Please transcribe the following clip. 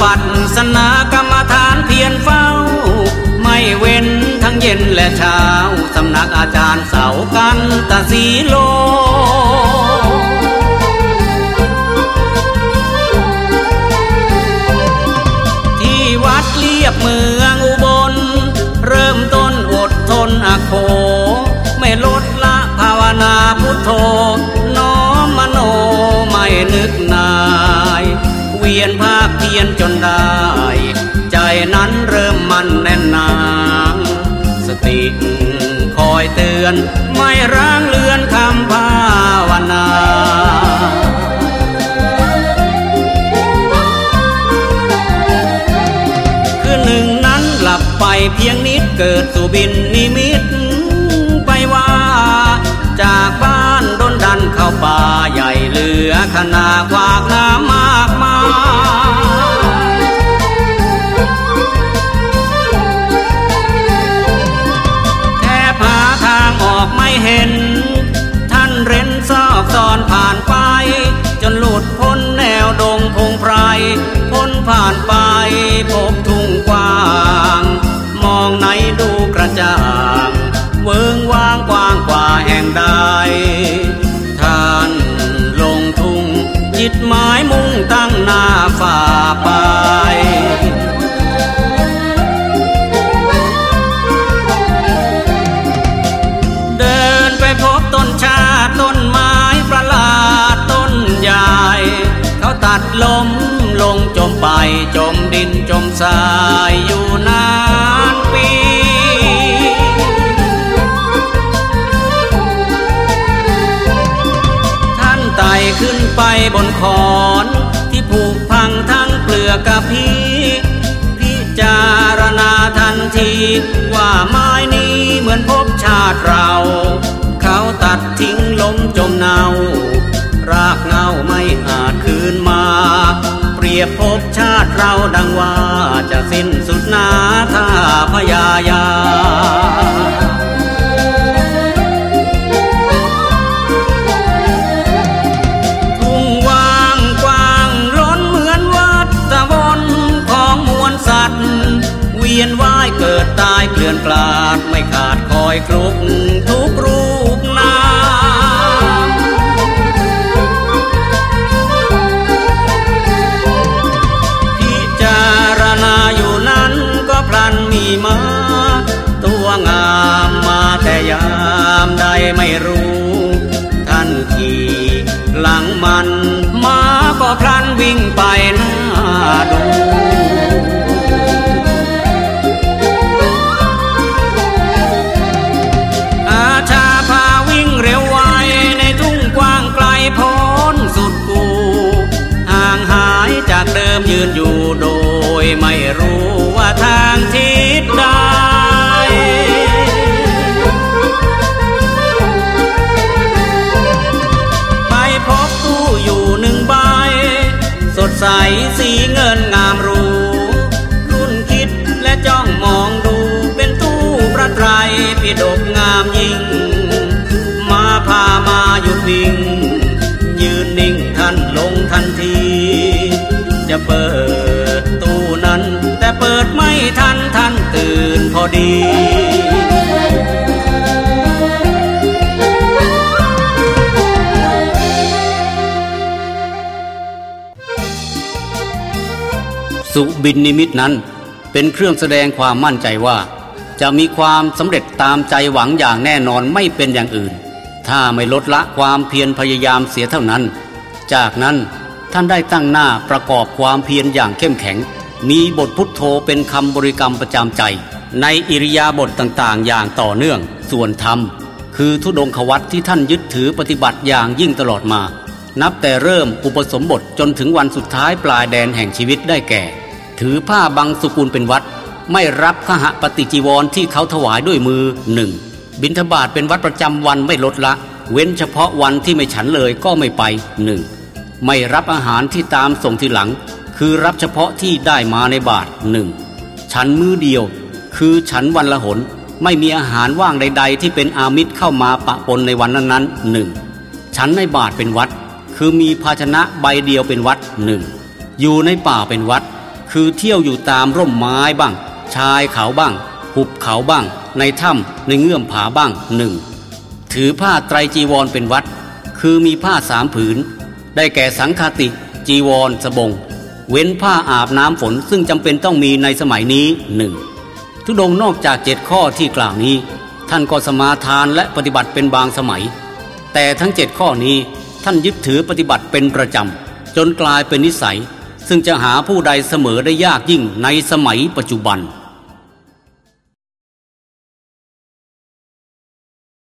ปัสสนากรรมฐานเพียรเฝ้า ไม่เว้นทั้งเย็นและเช้า สำนักอาจารย์เสากันตะสีโลที่วัดเรียบเมืองอุบล เริ่มต้นอดทนอโค ไม่ลดละภาวนาพุทโธ นได้ ใจนั้นเริ่มมันแน่นหนาสติคอยเตือน ไม่ร้างเลือนคำภาวนาคือหนึ่งนั้นหลับไปเพียงนิดเกิดสู่บินนิมิตไปว่า จากบ้านดนดันเข้าป่าใหญ่เหลือขนาดวากน้ำมากมาย ดล้มลงจมไปจมดินจมทรายอยู่นานปีท่านไต่ขึ้นไปบนขอนที่ผูกพังทั้งเปลือกกะพีพิจารณาทันที ว่าไม้นี้เหมือนพบชาติเรา เขาตัดทิ้งล้มจมเนา รากเงาไม่อา ยบพบชาติเราดังว่าจะสิ้นสุดนาถ้าพยายาม มา ตัวงามมาแต่ยามใดไม่รู้ ท่านขี่หลังมันมาก็พลันวิ่งไปหน้า ใสสีเงินงามรูรุ่นคิดและจ้องมองดูเป็นตู้พระไตรปิฎกงามยิ่ง มาพามาหยุดวิ่ง ยืนนิ่งท่านลงทันที จะเปิดตู้นั้น แต่เปิดไม่ทันท่านตื่นพอดี สุบินนิมิตนั้น เป็นเครื่องแสดงความมั่นใจว่า จะมีความสำเร็จตามใจหวังอย่างแน่นอนไม่เป็นอย่างอื่น ถ้าไม่ลดละความเพียรพยายามเสียเท่านั้น จากนั้นท่านได้ตั้งหน้าประกอบความเพียรอย่างเข้มแข็ง มีบทพุทโธเป็นคำบริกรรมประจำใจ ในอิริยาบถต่างๆ อย่างต่อเนื่อง ส่วนธรรม คือทุดงควัตที่ท่านยึดถือปฏิบัติอย่างยิ่งตลอดมานับแต่เริ่มอุปสมบทจนถึงวันสุดท้ายปลายแดนแห่งชีวิตได้แก่ ถือผ้าบังสุกุลเป็นวัด ไม่รับขหปฏิจีวรที่เขาถวายด้วยมือหนึ่งบิณฑบาตเป็นวัดประจำวันไม่ลดละ เว้นเฉพาะวันที่ไม่ฉันเลยก็ไม่ไปหนึ่งไม่รับอาหารที่ตามส่งทีหลัง คือรับเฉพาะที่ได้มาในบาทหนึ่งฉันมือเดียว คือฉันวันละหน ไม่มีอาหารว่างใด ๆ ที่เป็นอามิตรเข้ามาปะปนในวันนั้นๆหนึ่งฉันในบาทเป็นวัด คือมีภาชนะใบเดียวเป็นวัดหนึ่งอยู่ในป่าเป็นวัด คือเที่ยวอยู่ตามร่มไม้บ้าง ชายเขาบ้าง หุบเขาบ้าง ในถ้ำในเงื่อมผาบ้างหนึ่งถือผ้าไตรจีวรเป็นวัด คือมีผ้าสามผืน ได้แก่สังฆาติ จีวรสบง เว้นผ้าอาบน้ำฝนซึ่งจำเป็นต้องมีในสมัยนี้หนึ่งทุดงนอกจากเจ็ดข้อที่กล่าวนี้ ท่านก็สมาทานและปฏิบัติเป็นบางสมัย แต่ทั้งเจ็ดข้อนี้ท่านยึดถือปฏิบัติเป็นประจำจนกลายเป็นนิสัย ซึ่งจะหาผู้ใดเสมอได้ยากยิ่งในสมัยปัจจุบัน